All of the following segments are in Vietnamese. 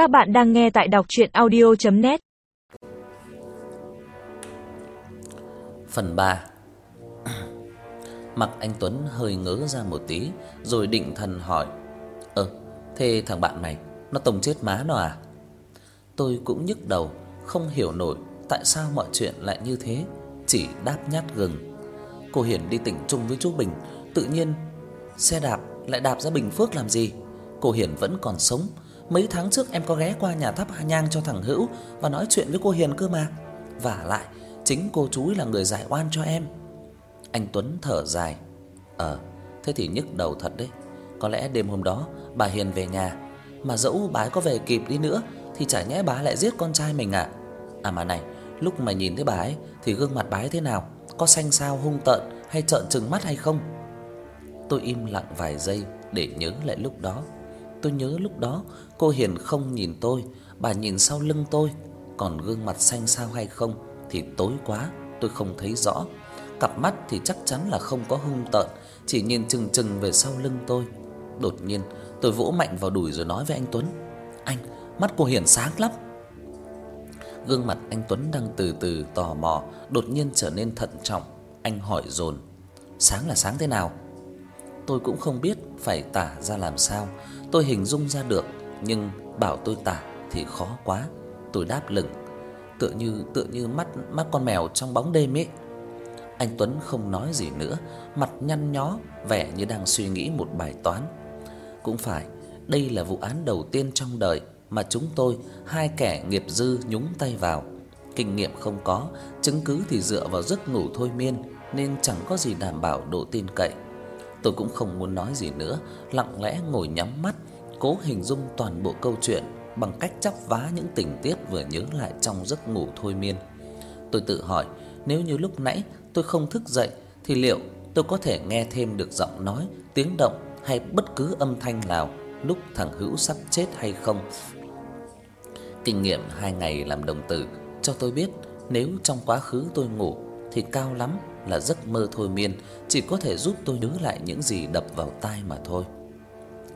Các bạn đang nghe tại đọc audio net. Phần 3 Mặt anh Tuấn hơi ngớ ra một tí Rồi định thần hỏi. Ơ, thế thằng bạn này Nó tông chết má nó à? Tôi cũng nhức đầu Không hiểu nổi tại sao mọi chuyện lại như thế Chỉ đáp nhát gừng. Cô Hiển đi tỉnh chung với chú Bình Tự nhiên xe đạp lại đạp ra Bình Phước làm gì? Cô Hiển vẫn còn sống Mấy tháng trước em có ghé qua nhà thắp nhang cho thằng Hữu Và nói chuyện với cô Hiền cơ mà. Và lại, chính cô chú là người giải oan cho em. Anh Tuấn thở dài. Ờ thế thì nhức đầu thật đấy. Có lẽ đêm hôm đó, bà Hiền về nhà. Mà dẫu bà ấy có về kịp đi nữa, Thì chả nhẽ bà lại giết con trai mình à? À mà này, Lúc mà nhìn thấy bà ấy, Thì gương mặt bà ấy thế nào? Có xanh xao, hung tợn hay trợn trừng mắt hay không? Tôi im lặng vài giây Để nhớ lại lúc đó. Tôi nhớ lúc đó cô Hiền không nhìn tôi, bà nhìn sau lưng tôi, còn gương mặt xanh xao hay không thì tối quá, tôi không thấy rõ. Cặp mắt thì chắc chắn là không có hung tợn, chỉ nhìn chừng chừng về sau lưng tôi. Đột nhiên, tôi vỗ mạnh vào đùi rồi nói với anh Tuấn: "Anh, mắt cô Hiền sáng lắm." Gương mặt anh Tuấn đang từ từ tò mò, đột nhiên trở nên thận trọng, anh hỏi dồn: "Sáng là sáng thế nào?" Tôi cũng không biết phải tả ra làm sao, tôi hình dung ra được, nhưng bảo tôi tả thì khó quá. Tôi đáp lửng, tựa như tựa như mắt mắt con mèo trong bóng đêm ấy. Anh Tuấn không nói gì nữa, mặt nhăn nhó, vẻ như đang suy nghĩ một bài toán. Cũng phải, đây là vụ án đầu tiên trong đời mà chúng tôi hai kẻ nghiệp dư nhúng tay vào. Kinh nghiệm không có, chứng cứ thì dựa vào giấc ngủ thôi miên nên chẳng có gì đảm bảo độ tin cậy. Tôi cũng không muốn nói gì nữa, lặng lẽ ngồi nhắm mắt, cố hình dung toàn bộ câu chuyện bằng cách chắp vá những tình tiết vừa nhớ lại trong giấc ngủ thôi miên. Tôi tự hỏi, nếu như lúc nãy tôi không thức dậy thì liệu tôi có thể nghe thêm được giọng nói, tiếng động hay bất cứ âm thanh nào lúc thằng Hữu sắp chết hay không? Kinh nghiệm 2 ngày làm đồng tử cho tôi biết nếu trong quá khứ tôi ngủ thì cao lắm là giấc mơ thôi miên chỉ có thể giúp tôi nhớ lại những gì đập vào tai mà thôi.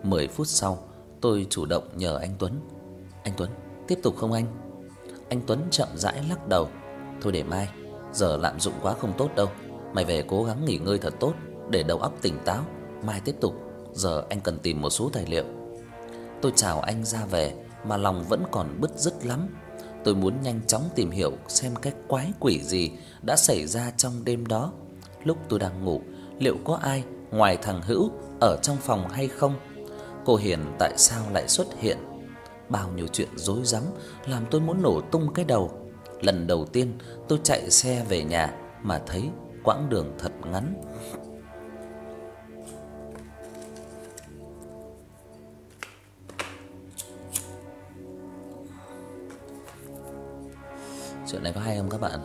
10 phút sau, tôi chủ động nhờ anh Tuấn. "Anh Tuấn, tiếp tục không anh?" Anh Tuấn chậm rãi lắc đầu. "Thôi để mai, giờ lạm dụng quá không tốt đâu. Mày về cố gắng nghỉ ngơi thật tốt để đầu óc tỉnh táo, mai tiếp tục. Giờ anh cần tìm một số tài liệu." Tôi chào anh ra về mà lòng vẫn còn bứt rứt lắm. Tôi muốn nhanh chóng tìm hiểu xem cái quái quỷ gì đã xảy ra trong đêm đó. Lúc tôi đang ngủ, liệu có ai ngoài thằng Hữu ở trong phòng hay không? Cô Hiền tại sao lại xuất hiện? Bao nhiêu chuyện rối rắm làm tôi muốn nổ tung cái đầu. Lần đầu tiên tôi chạy xe về nhà mà thấy quãng đường thật ngắn. Chuyện này có hay không các bạn?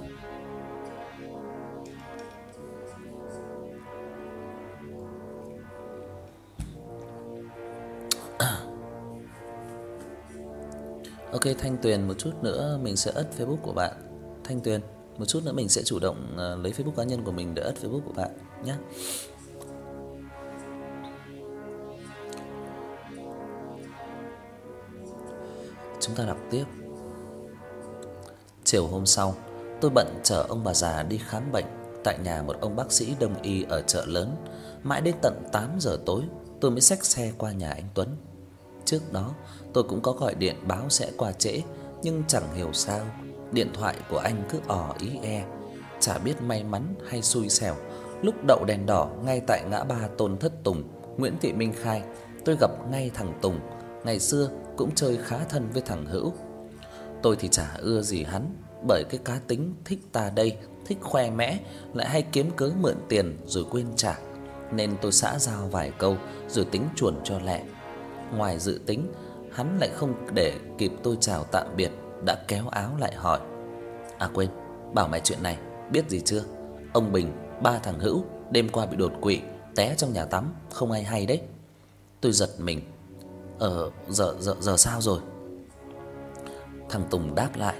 Ok Thanh Tuyền một chút nữa mình sẽ ất Facebook của bạn. Thanh Tuyền, một chút nữa mình sẽ chủ động uh, lấy Facebook cá nhân của mình để ất Facebook của bạn nhé. Chúng ta đọc tiếp. Chiều hôm sau, tôi bận chở ông bà già đi khám bệnh tại nhà một ông bác sĩ đông y ở chợ lớn. Mãi đến tận 8 giờ tối, tôi mới xách xe qua nhà anh Tuấn. Trước đó, tôi cũng có gọi điện báo sẽ qua trễ, nhưng chẳng hiểu sao, điện thoại của anh cứ ò ý e, chả biết may mắn hay xui xẻo. Lúc đậu đèn đỏ ngay tại ngã ba Tôn Thất Tùng, Nguyễn Thị Minh khai, tôi gặp ngay thằng Tùng, ngày xưa cũng chơi khá thân với thằng Hữu. Tôi thì chả ưa gì hắn, bởi cái cá tính thích ta đây, thích khoe mẽ, lại hay kiếm cớ mượn tiền rồi quên trả, nên tôi xã giao vài câu rồi tính chuồn cho lẹ. Ngoài dự tính, hắn lại không để kịp tôi chào tạm biệt đã kéo áo lại hỏi: "À quên, bảo mày chuyện này, biết gì chưa? Ông Bình, ba thằng Hữu đêm qua bị đột quỵ, té trong nhà tắm, không ai hay đấy." Tôi giật mình. "Ờ, giờ giờ giờ sao rồi?" Thằng Tùng đáp lại: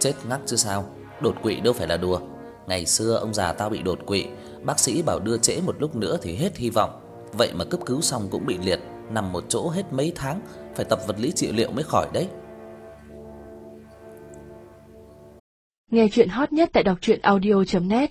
chết ngắt chứ sao. Đột quỵ đâu phải là đùa. Ngày xưa ông già tao bị đột quỵ, bác sĩ bảo đưa trễ một lúc nữa thì hết hy vọng. Vậy mà cấp cứu xong cũng bị liệt, nằm một chỗ hết mấy tháng, phải tập vật lý trị liệu mới khỏi đấy. Nghe truyện hot nhất tại doctruyenaudio.net